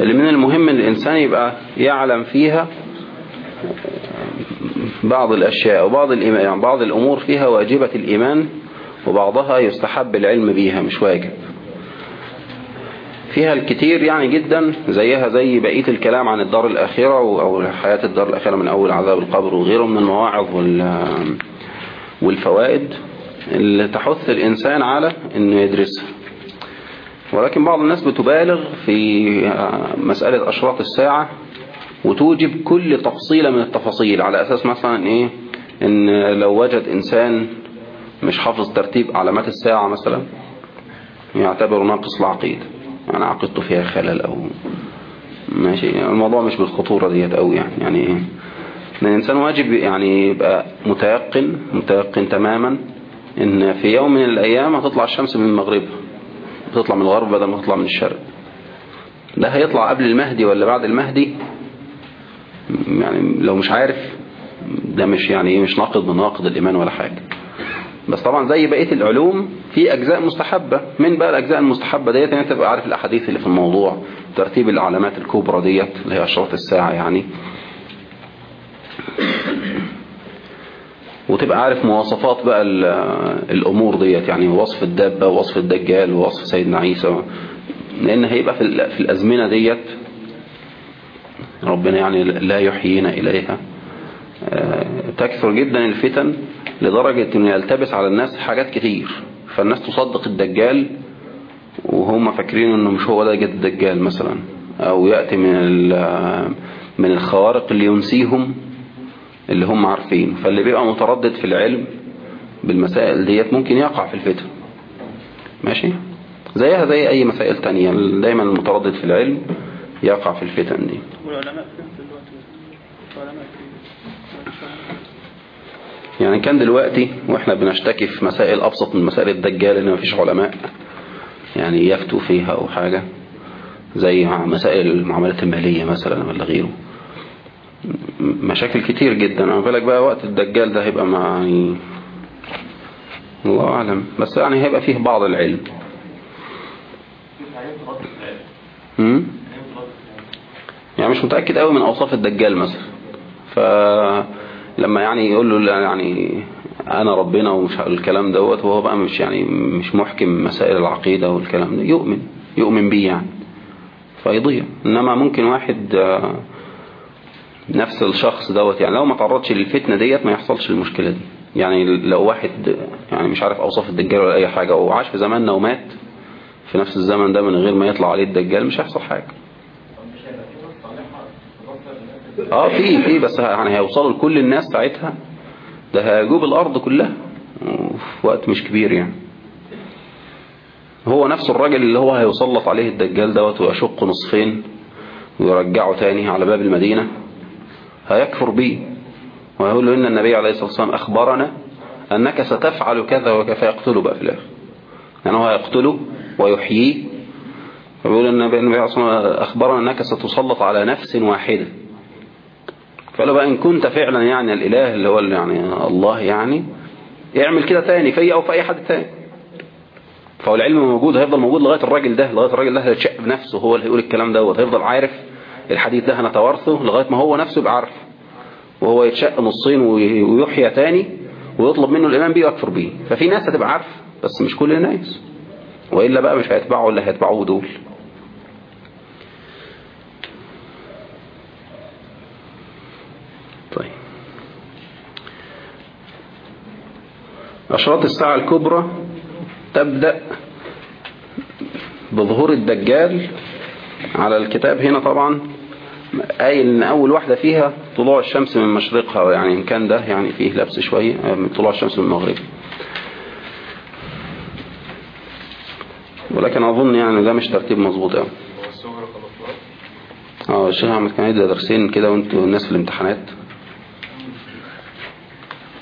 اللي من المهم إن الإنسان يبقى يعلم فيها بعض الأشياء وبعض يعني بعض الأمور فيها واجبة الإيمان وبعضها يستحب العلم بيها مش واجب. فيها الكتير يعني جدا زيها زي بقية الكلام عن الدار الآخرة أو حياة الدار الآخرة من أول عذاب القبر وغيره من المواعظ والفوائد اللي تحث الإنسان على أنه يدرسها. ولكن بعض الناس بتبالغ في مسألة أشراط الساعة وتوجب كل تفصيلة من التفاصيل على أساس مثلا إيه؟ إن لو وجد إنسان مش حافظ ترتيب علامات الساعة مثلا يعتبر ناقص العقيدة. يعني عقيدته فيها خلل أو ماشي. الموضوع مش بالخطورة ديت أوي يعني. يعني إيه؟ إن الإنسان واجب يعني يبقى متيقن متيقن تماما إن في يوم من الأيام هتطلع الشمس من مغربها. تطلع من الغرب بدل ما تطلع من الشرق. ده هيطلع قبل المهدي ولا بعد المهدي؟ يعني لو مش عارف ده مش يعني إيه مش ناقض من ناقض الإيمان ولا حاجة. بس طبعا زي بقية العلوم في أجزاء مستحبة. من بقى الأجزاء المستحبة ديت؟ يعني تبقى عارف الأحاديث اللي في الموضوع ترتيب العلامات الكبرى ديت اللي هي أشراط الساعة يعني. وتبقى عارف مواصفات بقى الأمور ديت يعني وصف الدابة ووصف الدجال ووصف سيدنا عيسى. لأن هيبقى في, الأزمنة ديت ربنا يعني لا يحيينا إليها. تكثر جدا الفتن لدرجة أنه يلتبس على الناس حاجات كتير. فالناس تصدق الدجال وهم فاكرين أنه مش هو ده جد الدجال مثلا. أو يأتي من من الخوارق اللي ينسيهم. اللي هم عارفين فاللي بيبقى متردد في العلم بالمسائل ديت ممكن يقع في الفتن. ماشي؟ زيها زي أي مسائل تانية. دايما المتردد في العلم يقع في الفتن دي. يعني كان دلوقتي وإحنا بنشتكي في مسائل أبسط من مسائل الدجال إن مفيش علماء يعني يفتوا فيها أو حاجة زي مسائل المعاملات المالية مثلا ولا غيره. مشاكل كتير جدا. أنا بالك بقى وقت الدجال ده هيبقى يعني الله أعلم. بس يعني هيبقى فيه بعض العلم. يعني مش متأكد قوي من أوصاف الدجال مثلا. فلما يعني يقول له يعني أنا ربنا ومش الكلام دوت وهو بقى مش يعني مش محكم مسائل العقيدة والكلام ده يؤمن يؤمن بيه يعني. فيضيع. إنما ممكن واحد نفس الشخص دوت يعني لو ما تعرضش للفتنة ديت ما يحصلش المشكلة دي. يعني لو واحد يعني مش عارف أوصاف الدجال ولا أي حاجة وعاش في زماننا ومات في نفس الزمن ده من غير ما يطلع عليه الدجال مش هيحصل حاجة. آه في في بس يعني هيوصلوا لكل الناس ساعتها. ده هيجوب الأرض كلها. في وقت مش كبير يعني. هو نفس الراجل اللي هو هيسلط عليه الدجال دوت ويشق نصفين ويرجعه تاني على باب المدينة. هيكفر بيه ويقول له إن النبي عليه الصلاة والسلام أخبرنا أنك ستفعل كذا وكذا فيقتله بقى في الآخر. يعني هو هيقتله ويحييه فبيقول النبي عليه الصلاة والسلام أخبرنا أنك ستسلط على نفس واحدة. فقال بقى إن كنت فعلا يعني الإله اللي هو يعني الله يعني اعمل كده تاني في أو في أي حد تاني. فهو العلم موجود هيفضل موجود لغاية الراجل ده لغاية الراجل ده هيتشق بنفسه هو اللي هيقول الكلام دوت هيفضل عارف الحديث ده هنتوارثه لغاية ما هو نفسه يبقى عارف. وهو يتشق نصين ويحيى تاني ويطلب منه الإمام بيه ويكفر بيه. ففي ناس هتبقى عارف بس مش كل الناس. وإلا بقى مش هيتبعوا اللي هيتبعوه دول. طيب. أشراط الساعة الكبرى تبدأ بظهور الدجال على الكتاب هنا طبعا. قايل إن أول واحدة فيها طلوع الشمس من مشرقها يعني إن كان ده يعني فيه لبس شوية من طلوع الشمس من المغرب. ولكن أظن يعني ده مش ترتيب مظبوط قوي آه الشيخ أحمد كان يدي درسين كده وأنتوا الناس في الامتحانات.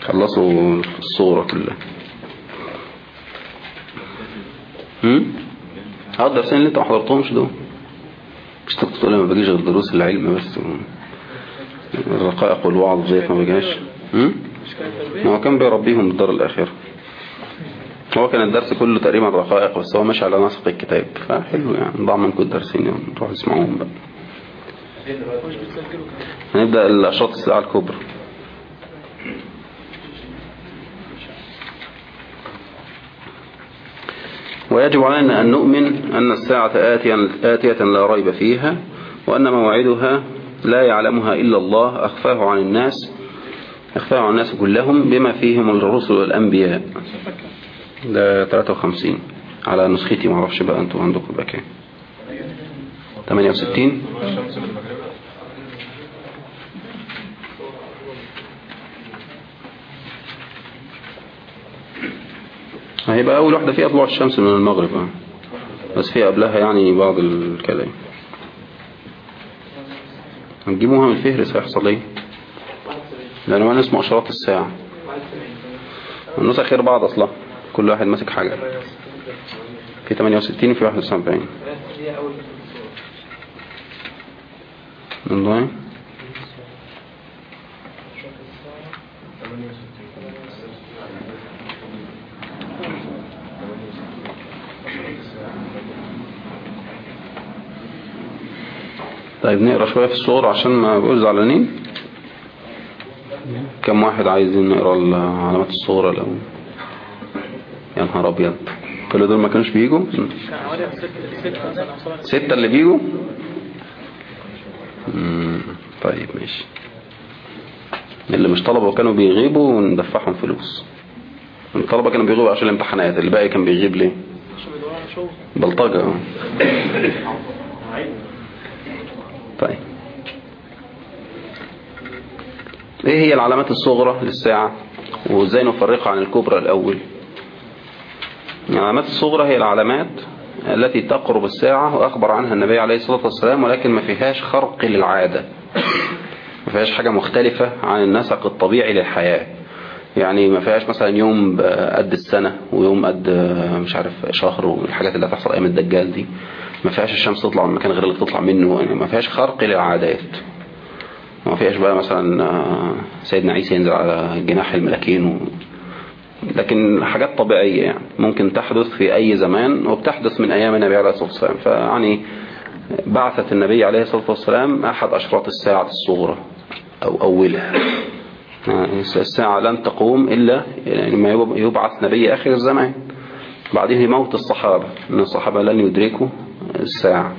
خلصوا الصورة كلها. هم؟ آه الدرسين اللي انت ما حضرتهمش دول. مش تقول ما بجيش غير دروس العلم بس. الرقائق والوعظ زيت ما بجاش هو كان بيربيهم بالدار الآخرة هو كان الدرس كله تقريبا رقائق بس هو ماشي على نسق الكتاب. فحلو يعني. ضاع منكم الدرسين يعني تروحوا تسمعوهم بقى. هنبدأ الأشراط الساعة الكبرى. ويجب علينا أن نؤمن أن الساعة آتية, آتية لا ريب فيها وأن موعدها لا يعلمها إلا الله أخفاه عن الناس أخفاه عن الناس كلهم بما فيهم الرسل والأنبياء. ده 53 على نسختي معرفش بقى أنتوا عندكم بقى كام 68 هيبقى أول واحدة فيها طلوع الشمس من المغرب آه. بس فيها قبلها يعني بعض الكلام. هنجيبوها من الفهرس هيحصل إيه؟ لأنه ما اسمه أشراط الساعة. النسخ خير بعض أصلا. كل واحد ماسك حاجة. في 68 وفي 71 من طيب نقرأ شوية في الصور عشان ما بقول زعلانين. كم واحد عايزين نقرأ ال- علامات الصورة لو يا نهار أبيض. كل دول ما كانوش بيجوا ستة اللي بيجوا طيب ماشي. اللي مش طلبة وكانوا بيغيبوا وندفعهم فلوس. الطلبة كانوا بيغيبوا عشان الامتحانات اللي باقي كان بيغيب ليه عشان بيدوروا على شغل بلطجة. طيب. إيه هي العلامات الصغرى للساعة؟ وإزاي نفرقها عن الكبرى الأول؟ العلامات الصغرى هي العلامات التي تقرب الساعة وأخبر عنها النبي عليه الصلاة والسلام ولكن ما فيهاش خرق للعادة. ما فيهاش حاجة مختلفة عن النسق الطبيعي للحياة. يعني ما فيهاش مثلا يوم قد السنة ويوم قد مش عارف شهر والحاجات اللي هتحصل أيام الدجال دي. ما فيهاش الشمس تطلع من مكان غير اللي تطلع منه يعني ما فيهاش خرق للعادات. ما فيهاش بقى مثلا آه، سيدنا عيسى ينزل على جناح الملاكين و... لكن حاجات طبيعية يعني ممكن تحدث في أي زمان وبتحدث من أيام النبي عليه الصلاة والسلام. فيعني بعثة النبي عليه الصلاة والسلام أحد أشراط الساعة الصغرى أو أولها. الساعة لن تقوم إلا ما يب- يبعث نبي آخر الزمان. بعدين موت الصحابة أن الصحابة لن يدركوا الساعة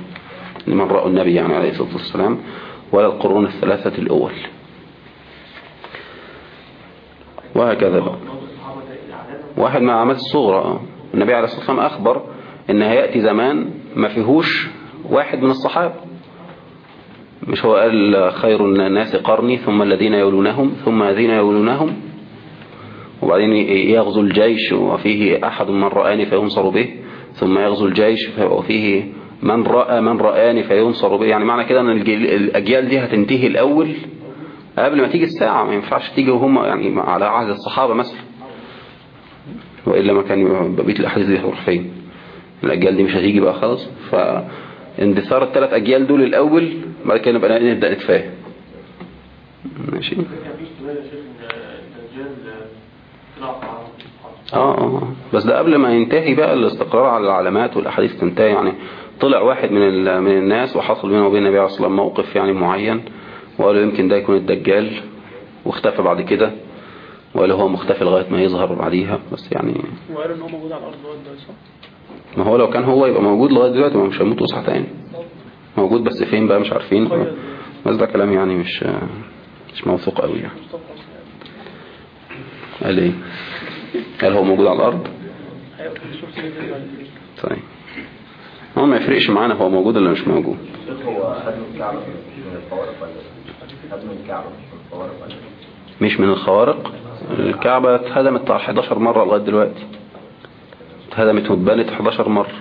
لمن رأوا النبي يعني عليه الصلاة والسلام ولا القرون الثلاثة الأول. وهكذا بقى. واحد من العلامات الصغرى. النبي عليه الصلاة والسلام أخبر إن هيأتي زمان ما فيهوش واحد من الصحابة. مش هو قال خير الناس قرني ثم الذين يولونهم ثم الذين يولونهم وبعدين يغزو الجيش وفيه أحد من رآني فينصر به ثم يغزو الجيش وفيه من رأى من رآني فينصر به. يعني معنى كده أن الأجيال دي هتنتهي الأول قبل ما تيجي الساعة. ما ينفعش تيجي وهم يعني على عهد الصحابة مثلا. وإلا ما كان بقية الأحاديث دي هتروح فين؟ الأجيال دي مش هتيجي بقى خلاص. فاندثار الثلاث أجيال دول الأول بعد كده نبقى نبدأ نتفاهم. ماشي. آه آه بس ده قبل ما ينتهي بقى الاستقرار على العلامات والأحاديث تنتهي يعني طلع واحد من من الناس وحصل بينه وبين النبي عليه الصلاة والسلام موقف يعني معين وقالوا يمكن ده يكون الدجال واختفى بعد كده وقالوا هو مختفي لغاية ما يظهر بعديها. بس يعني وقالوا إن هو موجود على الأرض لغايه دلوقتي صح؟ ما هو لو كان هو يبقى موجود لغاية دلوقتي ما مش هيموت ويصحى تاني. موجود بس فين بقى مش عارفين. بس ده كلام يعني مش مش موثوق قوي يعني. قال إيه؟ قال هو موجود على الأرض. طيب. هو ما يفرقش معانا هو موجود ولا مش موجود. مش من الخوارق؟ الكعبة اتهدمت بتاع 11 مرة لغاية دلوقتي. اتهدمت واتبنت 11 مرة.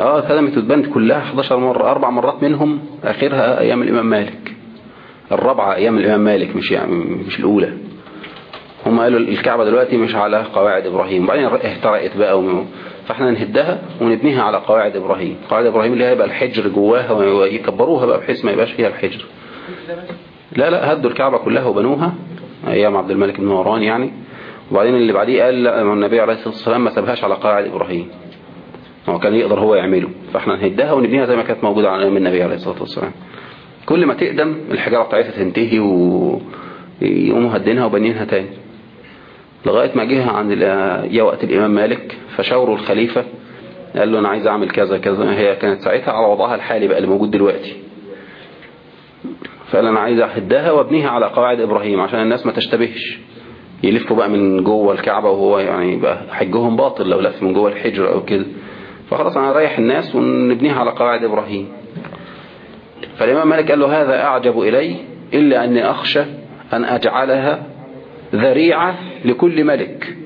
آه اتهدمت واتبنت كلها 11 مرة أربع مرات منهم آخرها أيام الإمام مالك. الرابعة أيام الإمام مالك مش يعني مش الأولى. هم قالوا الكعبة دلوقتي مش على قواعد إبراهيم. وبعدين احترقت بقى وم- فإحنا نهدها ونبنيها على قواعد إبراهيم. قواعد إبراهيم اللي هيبقى الحجر جواها ويكبروها بقى بحيث ما يبقاش فيها الحجر. لا لا هدوا الكعبة كلها وبنوها أيام عبد الملك بن مروان يعني. وبعدين اللي بعديه قال النبي عليه الصلاة والسلام ما سابهاش على قواعد إبراهيم. هو كان يقدر هو يعمله. فاحنا نهدها ونبنيها زي ما كانت موجودة على أيام النبي عليه الصلاة والسلام. كل ما تقدم الحجارة بتاعتها تنتهي ويقوموا هدينها وبنينها تاني. لغاية ما جه عند جه وقت الإمام مالك فشاوروا الخليفة قال له أنا عايز أعمل كذا كذا. هي كانت ساعتها على وضعها الحالي بقى اللي موجود دلوقتي. فقال أنا عايز أهدها وأبنيها على قواعد إبراهيم عشان الناس ما تشتبهش. يلفوا بقى من جوه الكعبة وهو يعني بقى حجهم باطل لو لف من جوه الحجر أو كده. فخلاص أنا أريح الناس ونبنيها على قواعد إبراهيم. فالإمام مالك قال له هذا أعجب إلي إلا أني أخشى أن أجعلها ذريعة لكل ملك.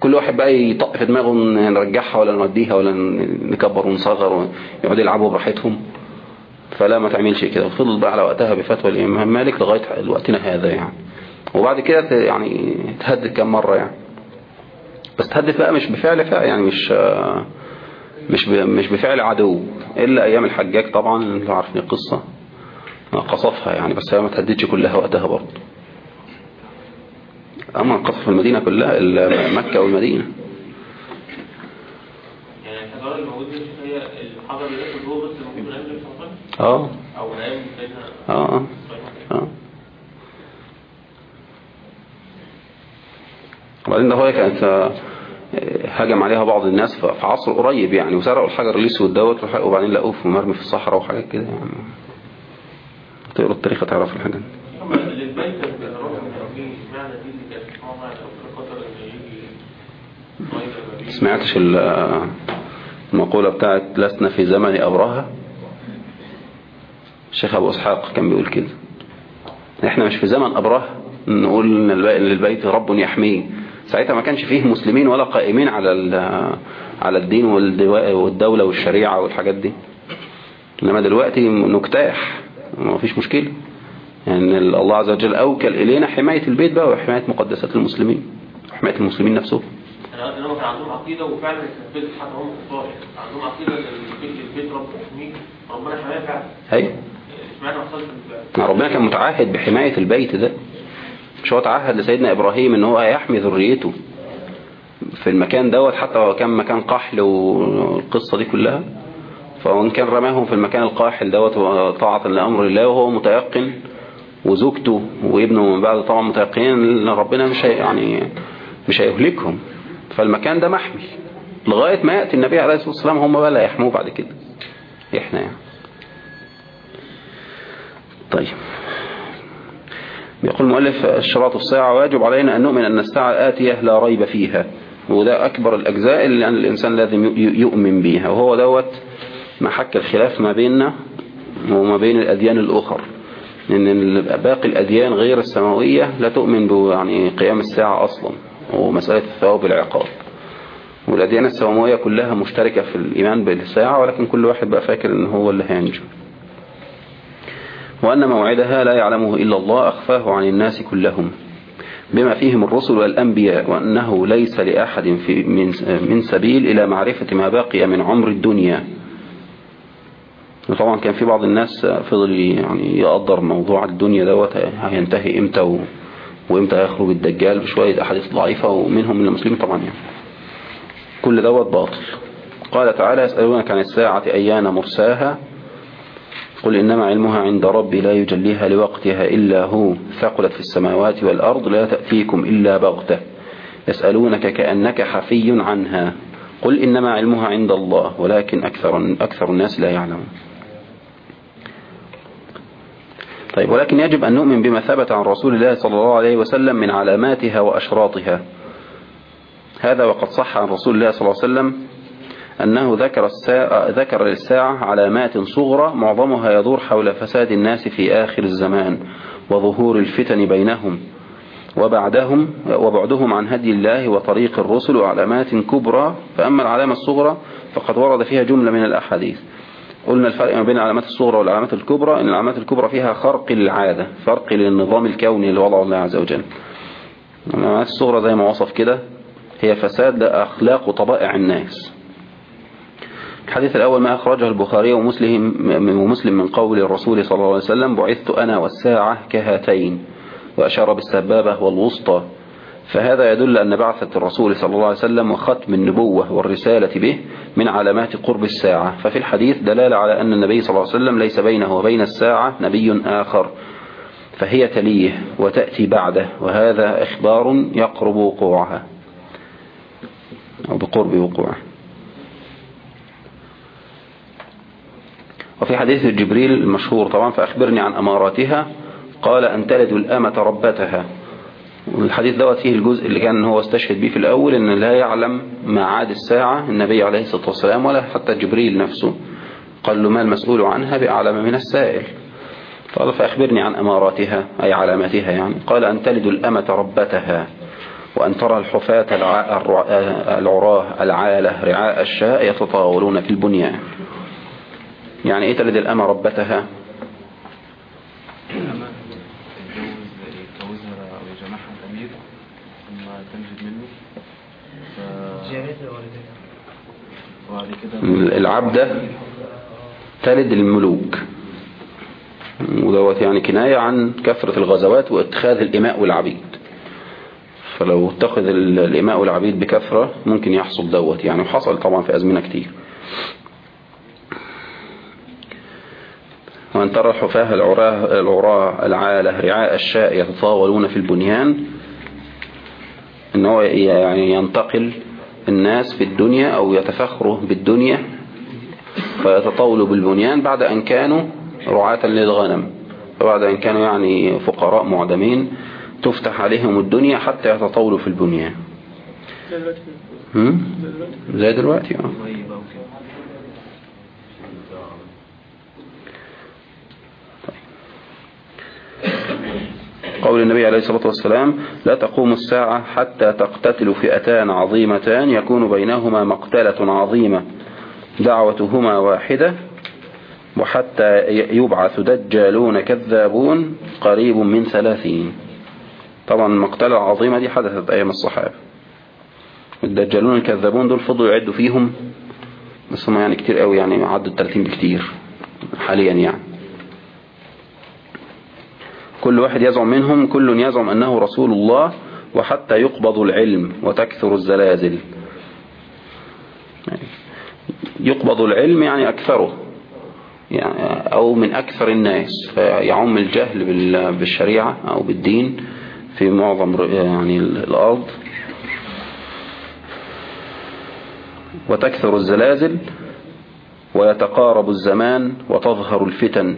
كل واحد بقى يطق في دماغه نرجعها ولا نوديها ولا نكبر ونصغر ويقعدوا يلعبوا براحتهم. فلا ما تعملش كده. وفضل بقى على وقتها بفتوى الإمام مالك لغاية وقتنا هذا يعني. وبعد كده يعني تهدد كم مرة يعني. بس تهدد بقى مش بفعل فعل يعني مش آه، مش مش بفعل عدو. إلا أيام الحجاج طبعا اللي عارفين القصة. آه، قصفها يعني بس هي ما تهددش كلها وقتها برضه. أما قصف المدينة كلها مكة والمدينة. يعني الحجارة اللي موجودة دي هي الحجر اللي جوه بس موجود من وسلم آه. أو من سيدنا آه. آه. وبعدين ده هو كانت آه، هجم عليها بعض الناس في عصر قريب يعني وسرقوا الحجر الأسود دوت وبعدين لقوه في مرمي في الصحراء وحاجات كده يعني. تقروا التاريخ تعرف الحاجات دي. النبي سمعتش ال- المقولة بتاعت لسنا في زمن أبرهة؟ الشيخ أبو إسحاق كان بيقول كده. إحنا مش في زمن أبرهة نقول إن للبيت رب يحميه. ساعتها ما كانش فيه مسلمين ولا قائمين على على الدين والدولة والشريعة والحاجات دي. إنما دلوقتي نجتاح. ما فيش مشكلة. يعني الله عز وجل أوكل إلينا حماية البيت بقى وحماية مقدسات المسلمين. وحماية المسلمين نفسهم. أنا كان عندهم عقيدة وفعلا اتنفذت حتى هم كفار. كان عندهم عقيدة البيت البيت رب ربنا حماه فعلا؟ ما ربنا كان متعهد بحماية البيت ده. مش هو لسيدنا إبراهيم إن هو هيحمي ذريته في المكان دوت حتى لو كان مكان قحل والقصة دي كلها. فوان كان رماهم في المكان القاحل دوت طاعة لأمر الله وهو متيقن وزوجته وابنه من بعد طبعا متيقنين إن ربنا مش هي يعني مش هيهلكهم. فالمكان ده محمي. لغاية ما يأتي النبي عليه الصلاة والسلام هم بقى لا يحموه بعد كده. إحنا يعني. طيب. يقول المؤلف اشتراط الساعة واجب علينا أن نؤمن أن الساعة آتية لا ريب فيها وده أكبر الأجزاء اللي أن الإنسان لازم يؤمن بيها وهو دوت محك الخلاف ما بيننا وما بين الأديان الأخر لأن باقي الأديان غير السماوية لا تؤمن يعني قيام الساعة أصلا ومسألة الثواب والعقاب. والأديان السماوية كلها مشتركة في الإيمان بالساعة ولكن كل واحد بقى فاكر أن هو اللي هينجو. وأن موعدها لا يعلمه إلا الله أخفاه عن الناس كلهم بما فيهم الرسل والأنبياء وأنه ليس لأحد في من, من سبيل إلى معرفة ما بقي من عمر الدنيا. وطبعا كان في بعض الناس فضل يعني يقدر موضوع الدنيا دوت هينتهي إمتى و... وإمتى يخرج الدجال بشوية أحاديث ضعيفة ومنهم من المسلمين طبعا يعني. كل دوت باطل. قال تعالى يسألونك عن الساعة أيان مرساها؟ قل إنما علمها عند ربي لا يجليها لوقتها إلا هو ثقلت في السماوات والأرض لا تأتيكم إلا بغتة يسألونك كأنك حفي عنها قل إنما علمها عند الله ولكن أكثر, أكثر الناس لا يعلمون. طيب ولكن يجب أن نؤمن بما ثبت عن رسول الله صلى الله عليه وسلم من علاماتها وأشراطها. هذا وقد صح عن رسول الله صلى الله عليه وسلم أنه ذكر الساعة, ذكر للساعة علامات صغرى معظمها يدور حول فساد الناس في آخر الزمان وظهور الفتن بينهم. وبعدهم وبعدهم عن هدي الله وطريق الرسل وعلامات كبرى. فأما العلامة الصغرى فقد ورد فيها جملة من الأحاديث. قلنا الفرق ما بين العلامات الصغرى والعلامات الكبرى أن العلامات الكبرى فيها خرق للعادة فرق للنظام الكوني اللي وضعه الله عز وجل. العلامات الصغرى زي ما وصف كده هي فساد لأخلاق وطبائع الناس. الحديث الأول ما أخرجه البخاري ومسلم ومسلم من قول الرسول صلى الله عليه وسلم بعثت أنا والساعة كهاتين وأشار بالسبابة والوسطى. فهذا يدل أن بعثة الرسول صلى الله عليه وسلم وختم النبوة والرسالة به من علامات قرب الساعة. ففي الحديث دلالة على أن النبي صلى الله عليه وسلم ليس بينه وبين الساعة نبي آخر فهي تليه وتأتي بعده وهذا إخبار يقرب وقوعها أو بقرب وقوعه وفي حديث جبريل المشهور طبعا فأخبرني عن أماراتها. قال أن تلد الأمة ربتها. والحديث دوت فيه الجزء اللي كان هو استشهد به في الأول أن لا يعلم معاد الساعة النبي عليه الصلاة والسلام ولا حتى جبريل نفسه. قال له ما المسؤول عنها؟ بأعلم من السائل. قال فأخبرني عن أماراتها أي علاماتها يعني. قال أن تلد الأمة ربتها وأن ترى الحفاة العراة العالة رعاء الشاء يتطاولون في البنيان. يعني إيه تلد الأمة ربتها؟ العبدة تلد الملوك. ودوت يعني كناية عن كثرة الغزوات وإتخاذ الإماء والعبيد. فلو اتخذ ال- الإماء والعبيد بكثرة ممكن يحصل دوت. يعني وحصل طبعا في أزمنة كتير. وأن ترى الحفاة العراة العراة العالة رعاء الشاء يتطاولون في البنيان إن هو يعني ينتقل الناس في الدنيا أو يتفخروا بالدنيا فيتطاولوا بالبنيان بعد أن كانوا رعاة للغنم فبعد أن كانوا يعني فقراء معدمين تفتح عليهم الدنيا حتى يتطاولوا في البنيان. زي دلوقتي. هم؟ زي دلوقتي زي دلوقتي آه طيب أو كده قول النبي عليه الصلاة والسلام لا تقوم الساعة حتى تقتتل فئتان عظيمتان يكون بينهما مقتلة عظيمة دعوتهما واحدة وحتى يبعث دجالون كذابون قريب من ثلاثين. طبعا المقتلة العظيمة دي حدثت أيام الصحابة. الدجالون الكذابون دول فضلوا يعدوا فيهم بس هم يعني كتير قوي يعني عدوا التلاتين بكتير حاليا يعني. كل واحد يزعم منهم كل يزعم أنه رسول الله وحتى يقبض العلم وتكثر الزلازل. يقبض العلم يعني أكثره يعني أو من أكثر الناس فيعم الجهل بال- بالشريعة أو بالدين في معظم يعني الأرض. وتكثر الزلازل ويتقارب الزمان وتظهر الفتن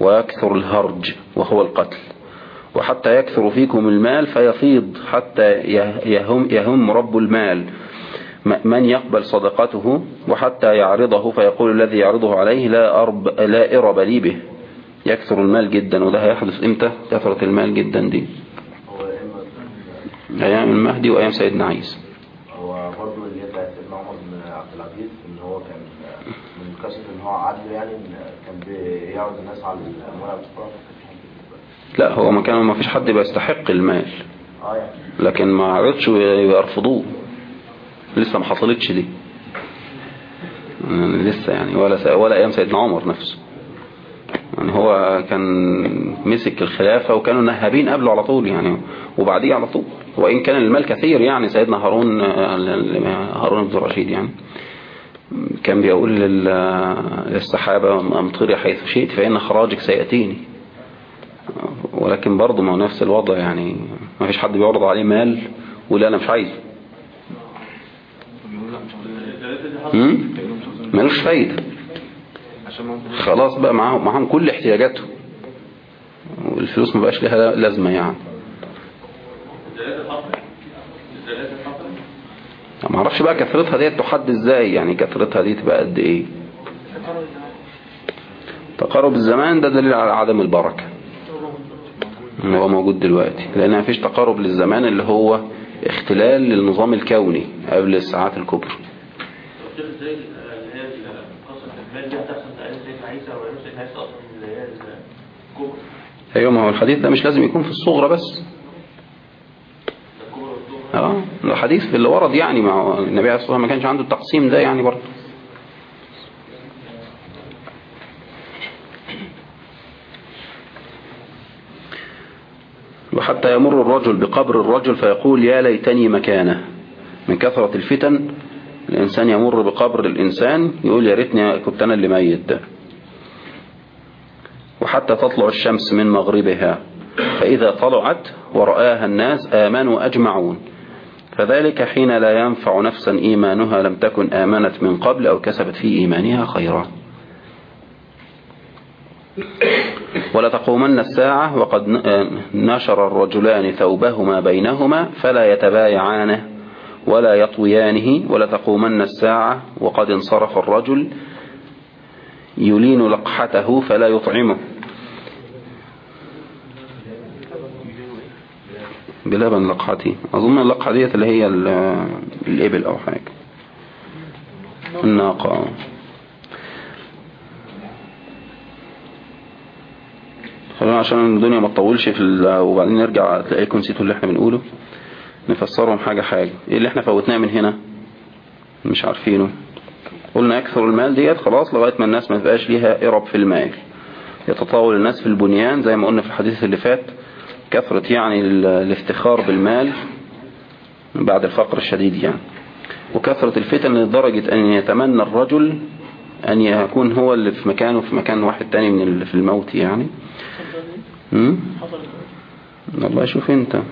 ويكثر الهرج وهو القتل. وحتى يكثر فيكم المال فيفيض حتى يهم, يهم رب المال. من يقبل صدقته وحتى يعرضه فيقول الذي يعرضه عليه لا, أرب لا إرب لي به. يكثر المال جدا وده هيحدث إمتى؟ كثرة المال جدا دي. أيام المهدي وأيام سيدنا عيسى. هو برضه اللي يدعي سيدنا عمر بن عبد العزيز إن هو كان من كثره إن هو عدل يعني كان بيعرض الناس على الاموال والفقراء لا هو ما كان ما فيش حد بيستحق المال. لكن ما عرضش ويرفضوه لسه ما حصلتش دي. يعني لسه يعني ولا ولا أيام سيدنا عمر نفسه. يعني هو كان مسك الخلافة وكانوا نهابين قبله على طول يعني وبعديه على طول. وإن كان المال كثير يعني سيدنا هارون هارون بن رشيد يعني. كان بيقول لل- للسحابة أمطري حيث شئت فإن خراجك سيأتيني. ولكن برضه ما هو نفس الوضع يعني. ما فيش حد بيعرض عليه مال ولا أنا مش دي عاوزين ملوش فايدة. خلاص بقى معاهم معاهم كل احتياجاتهم. والفلوس ما بقاش لها لازمة يعني. ما أعرفش بقى كثرتها ديت تحد إزاي يعني. كثرتها دي تبقى قد إيه؟ تقارب الزمان ده دليل على عدم البركة. اللي هو موجود دلوقتي. لأن مفيش تقارب للزمان اللي هو اختلال للنظام الكوني قبل الساعات الكبرى. أيوه ما هو الحديث ده مش لازم يكون في الصغرى بس. آه ده حديث في اللي ورد يعني مع النبي عليه الصلاة والسلام ما كانش عنده التقسيم ده يعني برضه. وحتى يمر الرجل بقبر الرجل فيقول يا ليتني مكانه. من كثرة الفتن الإنسان يمر بقبر الإنسان يقول يا ريتني كنت أنا اللي ميت ده. وحتى تطلع الشمس من مغربها. فإذا طلعت ورآها الناس آمنوا أجمعون. فذلك حين لا ينفع نفسا إيمانها لم تكن آمنت من قبل أو كسبت في إيمانها خيرا. ولا تقومن الساعة وقد نشر الرجلان ثوبهما بينهما فلا يتبايعانه ولا يطويانه ولا تقومن الساعة وقد انصرف الرجل يلين لقحته فلا يطعمه. بلبن لقحتي. أظن اللقحة ديت اللي هي ال- الإبل أو حاجة. الناقة. خلونا عشان الدنيا ما تطولش في وبعدين نرجع تلاقيكم نسيتوا اللي إحنا بنقوله نفسرهم حاجة حاجة. إيه اللي إحنا فوتناه من هنا؟ مش عارفينه. قلنا يكثر المال ديت خلاص لغاية ما الناس ما تبقاش ليها إرب في المال. يتطاول الناس في البنيان زي ما قلنا في الحديث اللي فات. كثرة يعني ال- الافتخار بالمال بعد الفقر الشديد يعني. وكثرة الفتن لدرجة أن يتمنى الرجل أن يكون هو اللي في مكانه في مكان واحد تاني من اللي في الموت يعني. والله شوف انت.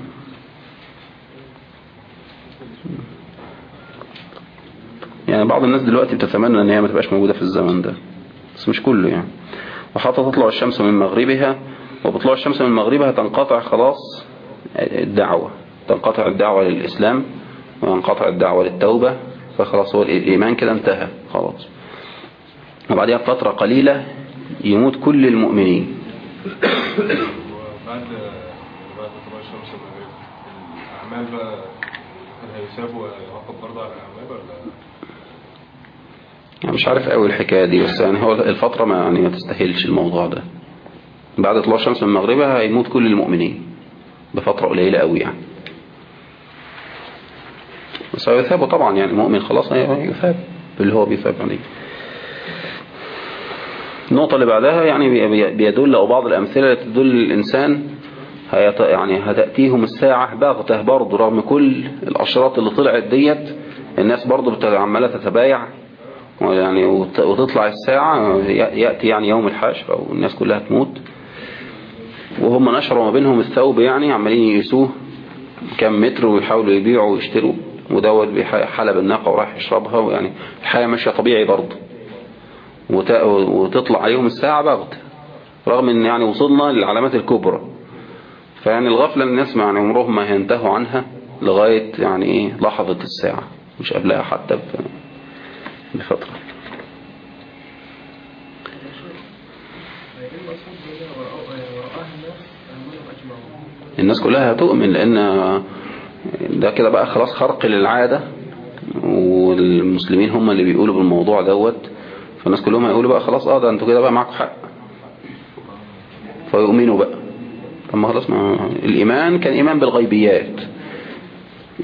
يعني بعض الناس دلوقتي بتتمنى إن هي ما تبقاش موجودة في الزمن ده. بس مش كله يعني. وحتى تطلع الشمس من مغربها وبطلوع الشمس من مغربها تنقطع خلاص الدعوة. تنقطع الدعوة للإسلام وينقطع الدعوة للتوبة فخلاص هو الإيمان كده انتهى خلاص. وبعدها بفترة قليلة يموت كل المؤمنين. وبعد بعد طلوع الشمس المغرب الأعمال بقى هل هيساب ويعاقب برضه على الأعمال ولا؟ يعني مش عارف قوي الحكاية دي بس يعني هو الفترة ما يعني ما تستاهلش الموضوع ده. بعد طلوع الشمس من مغربها هيموت كل المؤمنين بفترة قليلة قوي يعني. بس هو يثابه طبعا يعني مؤمن خلاص يثاب. اللي هو بيثاب عليه. النقطة اللي بعدها يعني بي- بي- بيدل أو بعض الأمثلة التي تدل الإنسان يعني هتأتيهم الساعة بغتة برضه رغم كل الأشراط اللي طلعت ديت الناس برضه عمالة تتبايع يعني وت- وتطلع الساعة يأتي يعني يوم الحشر أو الناس كلها تموت. وهم نشروا ما بينهم الثوب يعني عمالين يقيسوه كم متر ويحاولوا يبيعوا ويشتروا ودوت حلب الناقة وراح يشربها ويعني الحياة ماشية طبيعي برضه وتطلع عليهم الساعة بغت. رغم إن يعني وصلنا للعلامات الكبرى. فيعني الغفلة الناس يعني عمرهم ما هينتهوا عنها لغاية يعني إيه لحظة الساعة. مش قبلها حتى بفترة. الناس كلها هتؤمن لأن ده كده بقى خلاص خرق للعادة. والمسلمين هم اللي بيقولوا بالموضوع دوت. فالناس كلهم هيقولوا بقى خلاص آه ده أنتوا كده بقى معاكم حق. فيؤمنوا بقى. طب ما خلاص ما الإيمان كان إيمان بالغيبيات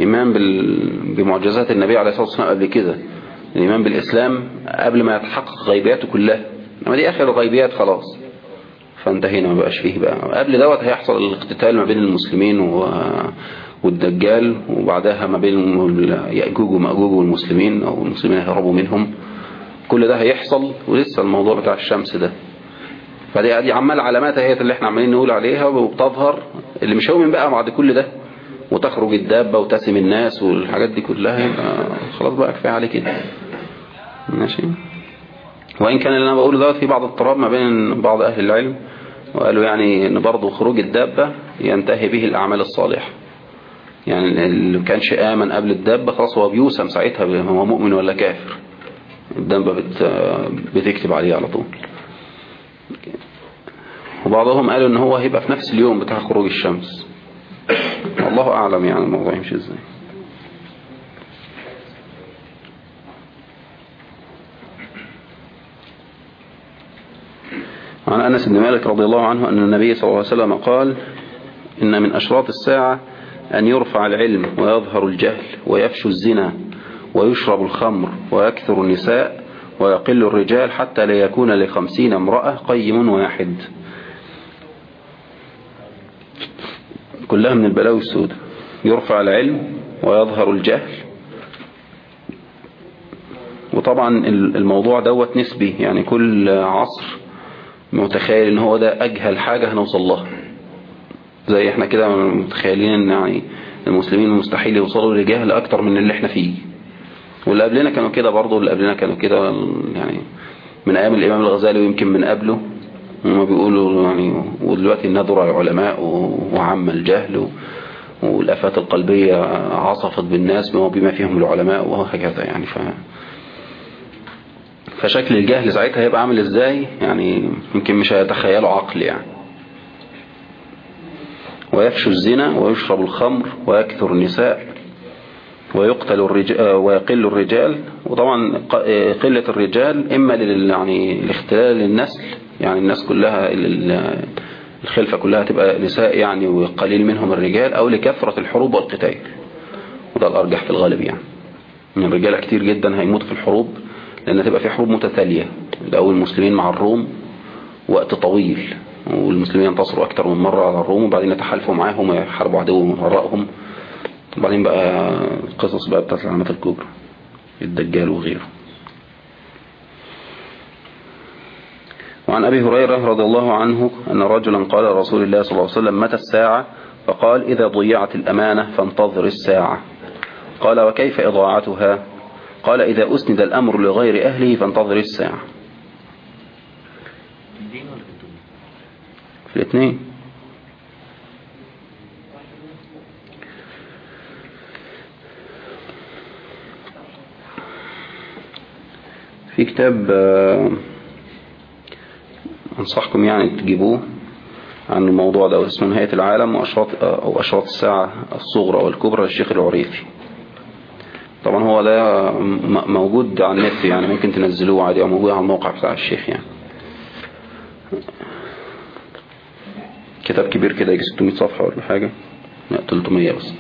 إيمان بال... بمعجزات النبي عليه الصلاة والسلام قبل كده الإيمان بالإسلام قبل ما يتحقق غيبياته كلها. إنما دي آخر الغيبيات خلاص. فانتهينا ما بقاش فيه بقى. قبل دوت هيحصل الاقتتال ما بين المسلمين و... والدجال وبعدها ما بين يأجوج ومأجوج والمسلمين أو المسلمين هيهربوا منهم. كل ده هيحصل ولسه الموضوع بتاع الشمس ده. فدي دي عمال علامات اهي اللي إحنا عمالين نقول عليها وبتظهر اللي مش هيؤمن بقى بعد كل ده. وتخرج الدابة وتسم الناس والحاجات دي كلها خلاص بقى كفاية عليه كده ماشي؟ وإن كان اللي أنا بقوله دوت في بعض اضطراب ما بين بعض أهل العلم وقالوا يعني إن برضه خروج الدابة ينتهي به الأعمال الصالحة. يعني اللي كانش آمن قبل الدابة خلاص هو بيوسم ساعتها هو مؤمن ولا كافر. الدابة بت بتكتب عليه على طول. وبعضهم قالوا إن هو هيبقى في نفس اليوم بتاع خروج الشمس. الله أعلم يعني الموضوع يمشي إزاي. عن أنس بن مالك رضي الله عنه أن النبي صلى الله عليه وسلم قال إن من أشراط الساعة أن يرفع العلم ويظهر الجهل ويفشو الزنا ويشرب الخمر ويكثر النساء ويقل الرجال حتى لا يكون لخمسين امرأة قيم واحد. كلها من البلاوي السوداء. يرفع العلم ويظهر الجهل. وطبعا الموضوع دوت نسبي. يعني كل عصر متخيل إن هو ده أجهل حاجة هنوصل لها. زي إحنا كده متخيلين إن يعني المسلمين مستحيل يوصلوا لجهل أكتر من اللي إحنا فيه. واللي قبلنا كانوا كده برضه اللي قبلنا كانوا كده يعني من أيام الإمام الغزالي ويمكن من قبله. هما بيقولوا يعني ودلوقتي نذر العلماء وعم الجهل و- والآفات القلبية عصفت بالناس بما فيهم العلماء وهكذا يعني. ف فشكل الجهل ساعتها هيبقى عامل إزاي؟ يعني يمكن مش هيتخيله عقل يعني. ويفشو الزنا ويشرب الخمر ويكثر النساء. ويقتل الرجال ويقل الرجال. وطبعا ق- قلة الرجال إما يعني لاختلال النسل يعني الناس كلها ال- الخلفة كلها تبقى نساء يعني وقليل منهم الرجال أو لكثرة الحروب والقتال. وده الأرجح في الغالب يعني. إن الرجال كتير جدا هيموتوا في الحروب لأن تبقى في حروب متتالية. الأول المسلمين مع الروم وقت طويل والمسلمين ينتصروا أكتر من مرة على الروم وبعدين يتحالفوا معاهم ويحاربوا عدوهم من وراءهم وبعدين بقى قصص بقى بتاعت العلامات الكبرى الدجال وغيره. وعن أبي هريرة رضي الله عنه أن رجلا قال لرسول الله صلى الله عليه وسلم متى الساعة؟ فقال إذا ضيعت الأمانة فانتظر الساعة. قال وكيف إضاعتها؟ قال إذا أسند الأمر لغير أهله فانتظر الساعة. في الاثنين. في كتاب آه، أنصحكم يعني تجيبوه عن الموضوع ده اسمه نهاية العالم وأشراط أو أشراط الساعة الصغرى والكبرى للشيخ العريفي. طبعا هو ده موجود على النت يعني ممكن تنزلوه عادي أو موجود على الموقع بتاع الشيخ يعني. كتاب كبير كده يجي 600 صفحة ولا حاجة لا 300 بس.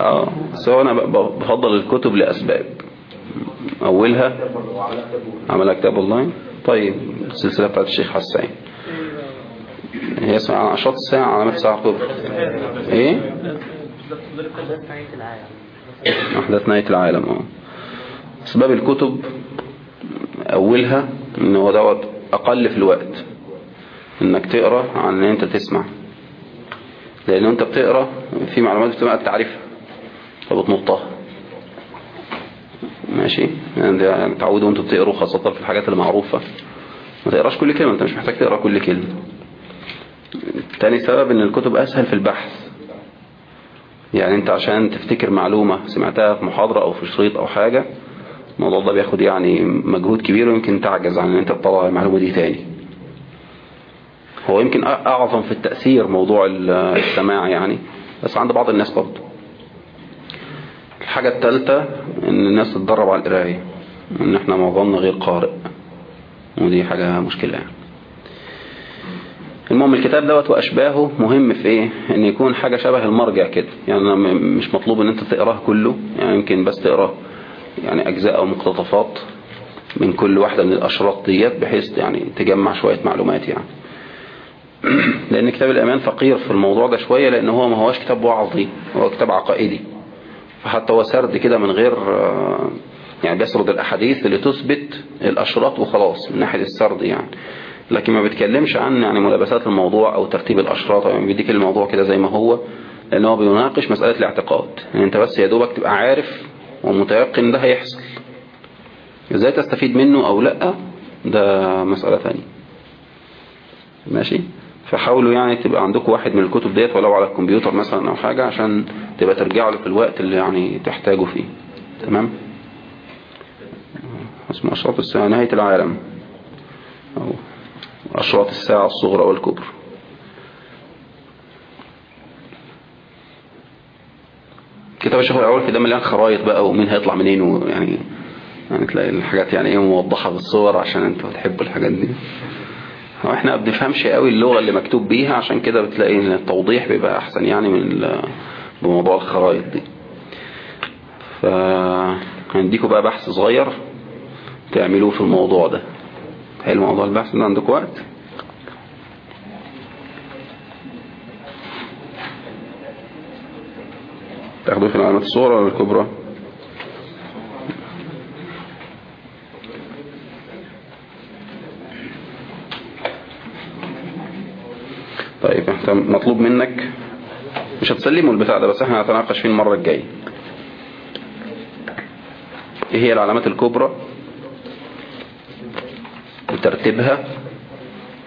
آه. أنا بفضل الكتب لأسباب. أولها عملها كتاب أونلاين. طيب السلسله بتاعت الشيخ حسين. هي اسمها اشراط الساعة علامات الساعة الكبرى إيه؟ احداث نهاية العالم. آه. أسباب الكتب أولها إن هو دوت أقل في الوقت. إنك تقرأ عن إن أنت تسمع. لأن انت بتقرأ في معلومات بتبقى انت فبتنطها ماشي. يعني يعني تعودوا أنتوا بتقروا خاصة في الحاجات المعروفة. ما تقراش كل كلمة انت مش محتاج تقرأ كل كلمة. تاني سبب إن الكتب أسهل في البحث. يعني أنت عشان تفتكر معلومة سمعتها في محاضرة أو في شريط أو حاجة الموضوع ده بياخد يعني مجهود كبير ويمكن تعجز عن إن أنت تطلع المعلومة دي تاني. هو يمكن أعظم في التأثير موضوع ال- السماع يعني. بس عند بعض الناس برضه. الحاجة الثالثة إن الناس تتدرب على القراية إن إحنا معظمنا غير قارئ. ودي حاجة مشكلة يعني. المهم الكتاب دوت وأشباهه مهم في إيه؟ إن يكون حاجة شبه المرجع كده. يعني مش مطلوب إن أنت تقراه كله يعني يمكن بس تقراه يعني أجزاء أو مقتطفات من كل واحدة من الأشراط ديت بحيث يعني تجمع شوية معلومات يعني. لأن كتاب الامان فقير في الموضوع ده شوية لأن هو ما هوش كتاب وعظي هو كتاب عقائدي. فحتى هو سرد كده من غير يعني بيسرد الأحاديث اللي تثبت الأشراط وخلاص من ناحية السرد يعني. لكن ما بيتكلمش عن يعني ملابسات الموضوع أو ترتيب الأشراط يعني بيديك الموضوع كده زي ما هو لأن هو بيناقش مسألة الاعتقاد. يعني أنت بس يا دوبك تبقى عارف ومتيقن ده هيحصل. إزاي تستفيد منه أو لأ؟ ده مسألة ثانية ماشي؟ فحاولوا يعني تبقى عندكم واحد من الكتب ديت ولو على الكمبيوتر مثلا أو حاجة عشان تبقى ترجعوا له في الوقت اللي يعني تحتاجوا فيه. تمام؟ اسمه أشراط الساعة نهاية العالم. أو أشراط الساعة الصغرى والكبرى. كتاب الشيخ الأول في ده مليان خرايط بقى ومين هيطلع منين ويعني يعني تلاقي الحاجات يعني إيه موضحة بالصور عشان أنتوا بتحبوا الحاجات دي. إحنا ما بنفهمش قوي اللغة اللي مكتوب بيها عشان كده بتلاقي إن التوضيح بيبقى أحسن يعني من بموضوع الخرائط دي. فهنديكم بقى بحث صغير تعملوه في الموضوع ده. هل موضوع البحث ده عندك وقت؟ تاخدوه في العلامات الصغرى ولا الكبرى؟ طيب مطلوب منك مش هتسلموا البتاع ده بس إحنا هنتناقش فيه المرة الجاية. إيه هي العلامات الكبرى؟ وترتيبها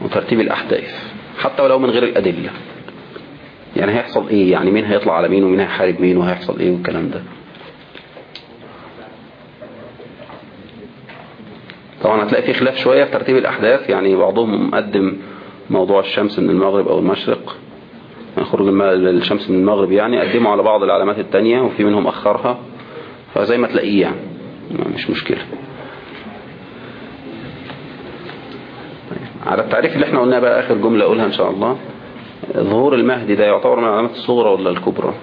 وترتيب الأحداث حتى ولو من غير الأدلة. يعني هيحصل إيه؟ يعني مين هيطلع على مين ومين هيحارب مين وهيحصل إيه والكلام ده. طبعا هتلاقي في خلاف شوية في ترتيب الأحداث يعني بعضهم مقدم موضوع الشمس من المغرب أو المشرق. خروج الشمس من المغرب يعني قدموا على بعض العلامات التانية وفي منهم أخرها فزي ما تلاقيه يعني. مش مشكلة. على التعريف اللي إحنا قلناه بقى آخر جملة أقولها إن شاء الله ظهور المهدي ده يعتبر من العلامات الصغرى ولا الكبرى؟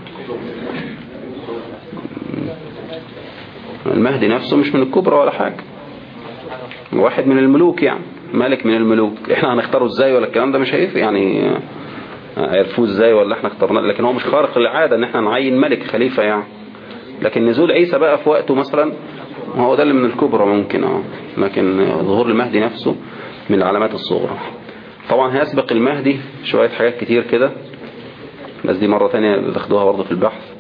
المهدي نفسه مش من الكبرى ولا حاجة. واحد من الملوك يعني ملك من الملوك. إحنا هنختاره إزاي ولا الكلام ده مش هيفرق يعني. عرفوه إزاي ولا إحنا اخترناه لكن هو مش خارق للعادة إن إحنا نعين ملك خليفة يعني. لكن نزول عيسى بقى في وقته مثلا هو ده اللي من الكبرى ممكن آه. لكن ظهور المهدي نفسه من العلامات الصغرى. طبعا هيسبق المهدي شوية حاجات كتير كده بس دي مرة تانية تاخدوها برضه في البحث.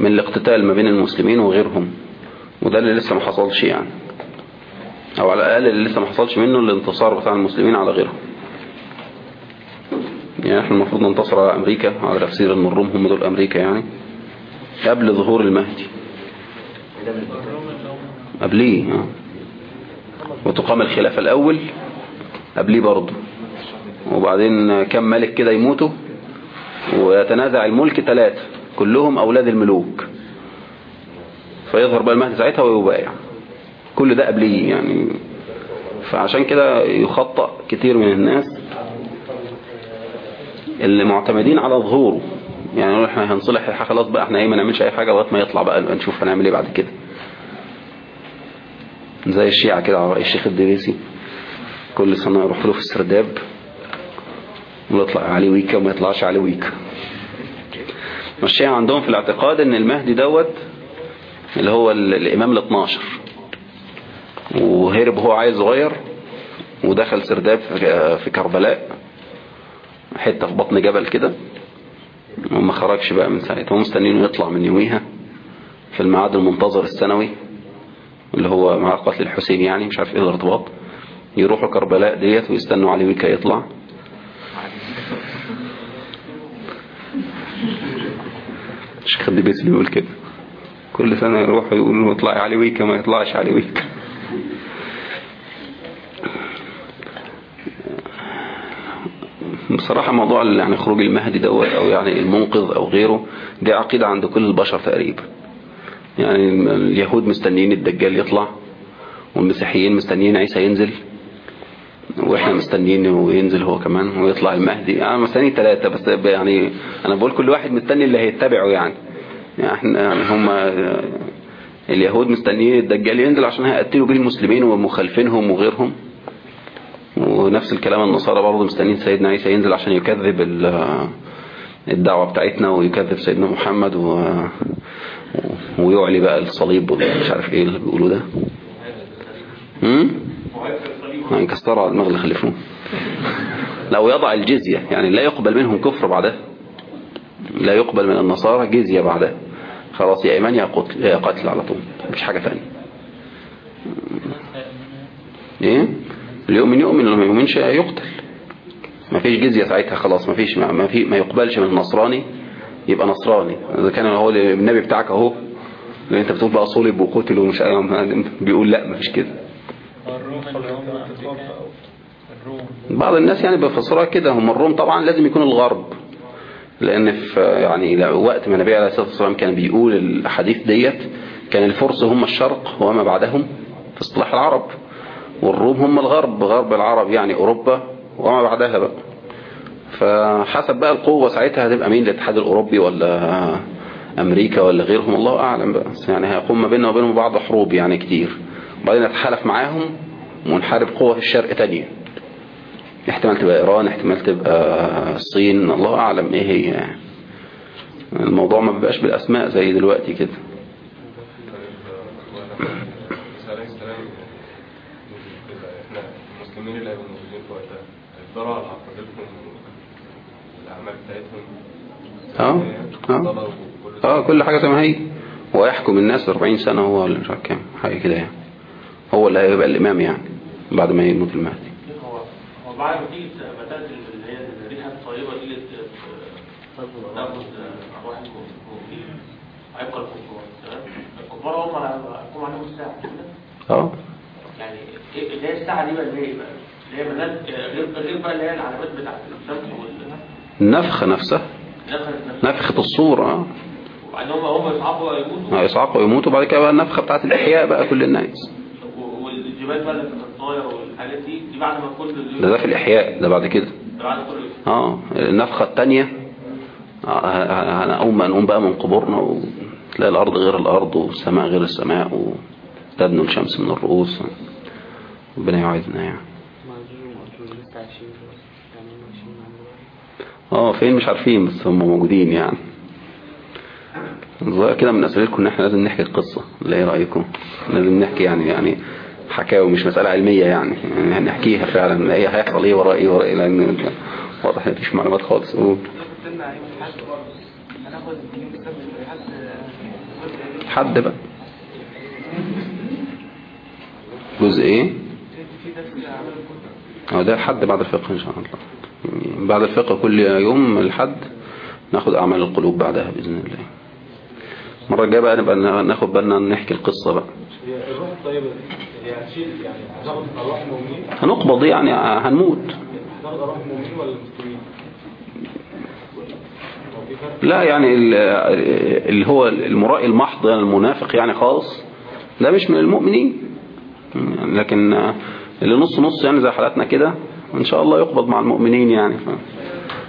من الاقتتال ما بين المسلمين وغيرهم وده اللي لسه ما حصلش يعني. أو على الأقل اللي لسه ما حصلش منه الانتصار بتاع المسلمين على غيرهم. يعني إحنا المفروض ننتصر على أمريكا على تفسير ان الروم هم دول أمريكا يعني قبل ظهور المهدي. قبليه آه. وتقام الخلافة الأول قبليه برضه. وبعدين كم ملك كده يموتوا؟ ويتنازع الملك ثلاثة كلهم أولاد الملوك. فيظهر بقى المهدي ساعتها ويبايع. كل ده قبليه يعني. فعشان كده يخطأ كتير من الناس. اللي معتمدين على ظهوره يعني إحنا هنصلح خلاص بقى إحنا إيه ما نعملش أي حاجة لغاية ما يطلع بقى نشوف هنعمل إيه بعد كده. زي الشيعة كده على رأي الشيخ الدريسي كل سنة يروح له في السرداب ويطلع عليه ويكا وما يطلعش عليه ويكا الشيعة عندهم في الاعتقاد إن المهدي دوت اللي هو ال- الإمام ال 12 وهرب هو عيل صغير ودخل سرداب في كربلاء حتة في بطن جبل كده. وما خرجش بقى من ساعتها. هم مستنينه يطلع من يوميها في الميعاد المنتظر السنوي اللي هو مع قتل الحسين يعني مش عارف إيه الارتباط. يروحوا كربلاء ديت ويستنوا عليه ويكا يطلع. الشيخ الدبيس بيقول كده. كل سنة يروح يقول له اطلعي علي ويكا ما يطلعش علي ويكا. بصراحة موضوع يعني خروج المهدي دوت أو يعني المنقذ أو غيره دي عقيدة عند كل البشر تقريبا. يعني اليهود مستنيين الدجال يطلع والمسيحيين مستنيين عيسى ينزل وإحنا مستنيين إنه ينزل هو كمان ويطلع المهدي. أنا مستني ثلاثة بس يعني أنا بقول كل واحد مستني اللي هيتبعه يعني. يعني إحنا يعني هم اليهود مستنيين الدجال ينزل عشان هيقتلوا بيه المسلمين ومخالفينهم وغيرهم. ونفس الكلام النصارى برضه مستنيين سيدنا عيسى ينزل عشان يكذب ال- الدعوة بتاعتنا ويكذب سيدنا محمد و... ويعلي بقى الصليب ومش عارف إيه اللي بيقولوا ده. امم على دماغ اللي خلفوه. لو يضع الجزية. يعني لا يقبل منهم كفر بعدها لا يقبل من النصارى جزية بعدها خلاص يا إيمان يا قتل, يا قتل على طول. مش حاجة ثانية إيه؟ اللي يؤمن يؤمن اللي ما يؤمنش يقتل. ما فيش جزية ساعتها خلاص ما فيش ما, في ما يقبلش من النصراني يبقى نصراني. إذا كان هو النبي بتاعك أهو اللي أنت بتقول بقى صلب وقتل ومش بيقول لا ما فيش كده. بعض الناس يعني بيفسروها كده. هم الروم طبعا لازم يكون الغرب لأن في يعني وقت ما النبي عليه الصلاة والسلام كان بيقول الأحاديث ديت كان الفرس هم الشرق وما بعدهم في اصطلاح العرب. والروم هم الغرب غرب العرب يعني أوروبا وما بعدها بقى. فحسب بقى القوة ساعتها هتبقى مين؟ الاتحاد الأوروبي ولا أمريكا ولا غيرهم؟ الله أعلم بقى. يعني هيقوم ما بيننا وبينهم بعض حروب يعني كتير. وبعدين نتحالف معاهم ونحارب قوة في الشرق تانية. احتمال تبقى إيران احتمال تبقى الصين. الله أعلم إيه هي يعني. الموضوع ما بيبقاش بالأسماء زي دلوقتي كده بس عليه السلام كده إحنا المسلمين اللي هيبقوا موجودين في هيفضلوا على والاعمال بتاعتهم. آه آه. آه كل حاجة زي ما هي ويحكم الناس 40 سنة هو ولا مش عارف كام حاجة كده يعني. هو اللي هيبقى الإمام يعني بعد ما يموت المهدي. هو هو بعد ما تيجي بدأت اللي هي الريحة الطيبة دي ت- تاخد هيبقى الكفار تمام؟ الكفار هم اللي هيحكموا عليهم الساعة مش كده؟ آه. يعني إيه اللي هي الساعة دي بقى اللي هي بقى؟ اللي هي غير بقى اللي هي العلامات بتاعت الشمس وال النفخة نفسها. نفخة الصورة آه. وبعدين هم هم يصعبوا يموتوا هيصعقوا ويموتوا بعد كده بقى النفخة بتاعت الإحياء بقى كل الناس. والجبال بقى اللي كانت طايره والحاجات دي دي بعد ما كل ده ده في الإحياء ده بعد كده. ده بعد كل آه النفخة التانية. آه، هنقوم بقى نقوم بقى من قبورنا وتلاقي الأرض غير الأرض والسماء غير السماء وتدنو الشمس من الرؤوس. ربنا يوعدنا يعني. آه فين مش عارفين بس هم موجودين يعني. الظاهر كده من أسئلتكم إن إحنا لازم نحكي القصة ولا إيه رأيكم؟ لازم نحكي يعني يعني حكاوي مش مسألة علمية يعني, يعني نحكيها فعلا إيه هيحصل إيه وراء إيه وراء إيه لأن واضح إن مفيش معلومات خالص. قول. حد بقى. جزء الكتب. هو ده الحد بعد الفقه إن شاء الله. بعد الفقه كل يوم الحد ناخد أعمال القلوب بعدها بإذن الله. المرة الجاية بقى نبقى ناخد بالنا نحكي القصة بقى. الروح هتشيل يعني أرواح المؤمنين؟ هنقبض يعني هنموت. أرواح المؤمنين ولا المسلمين؟ لا يعني ال- اللي هو المرائي المحض يعني المنافق يعني خالص ده مش من المؤمنين. لكن اللي نص نص يعني زي حالاتنا كده إن شاء الله يقبض مع المؤمنين يعني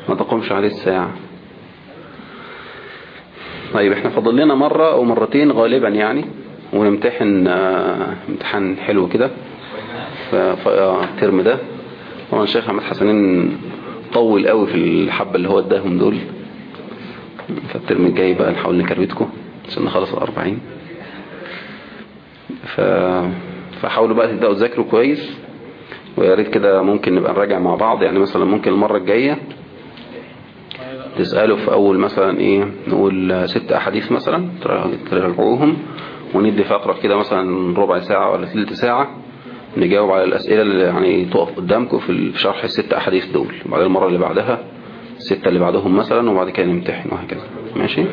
ما تقومش عليه الساعة. طيب إحنا فاضل لنا مرة أو مرتين غالبا يعني ونمتحن آه، امتحان حلو كده ف- آه، الترم ده. طبعا الشيخ أحمد حسنين طول قوي في الحبة اللي هو اداهم دول. فالترم الجاي بقى نحاول نكروتكم عشان نخلص الأربعين ف... فحاولوا بقى تبدأوا تذاكروا كويس. ويا ريت كده ممكن نبقى نراجع مع بعض. يعني مثلا ممكن المرة الجاية تسألوا في أول مثلا إيه نقول ست أحاديث مثلا ترا- تراجعوهم وندي فقرة كده مثلا ربع ساعة ولا ثلث ساعة نجاوب على الأسئلة اللي يعني تقف قدامكم في شرح الست أحاديث دول. وبعدين المرة اللي بعدها الستة اللي بعدهم مثلا وبعد كده نمتحن وهكذا. ماشي؟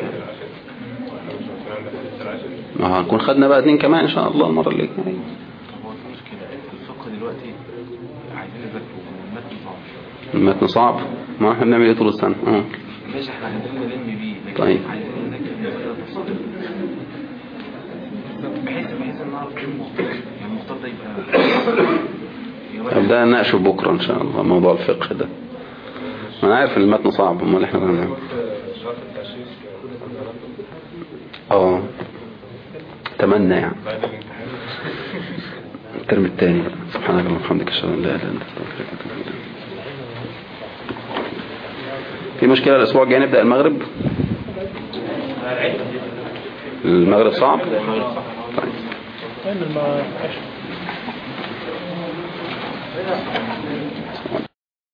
ما هنكون خدنا بقى اتنين كمان إن شاء الله المرة اللي جاية طب هو في مشكلة الفقه دلوقتي عايزين نذاكره والمتن صعب المتن صعب ما إحنا بنعمل إيه طول السنة؟ آه. ماشي إحنا عايزين نلم بيه طيب. بحيث بحيث إن نعرف إيه المختار يعني المختار ده يبقى نناقشه بكرة إن شاء الله موضوع الفقه ده. ما أنا عارف إن المتن صعب أمال إحنا شرط التعشيش آه. أتمنى يعني. الترم الثاني سبحانك اللهم وبحمدك اشهد ان لا اله الا انت استغفرك واتوب اليك في مشكلة الأسبوع الجاي نبدأ المغرب؟ المغرب صعب؟ طيب.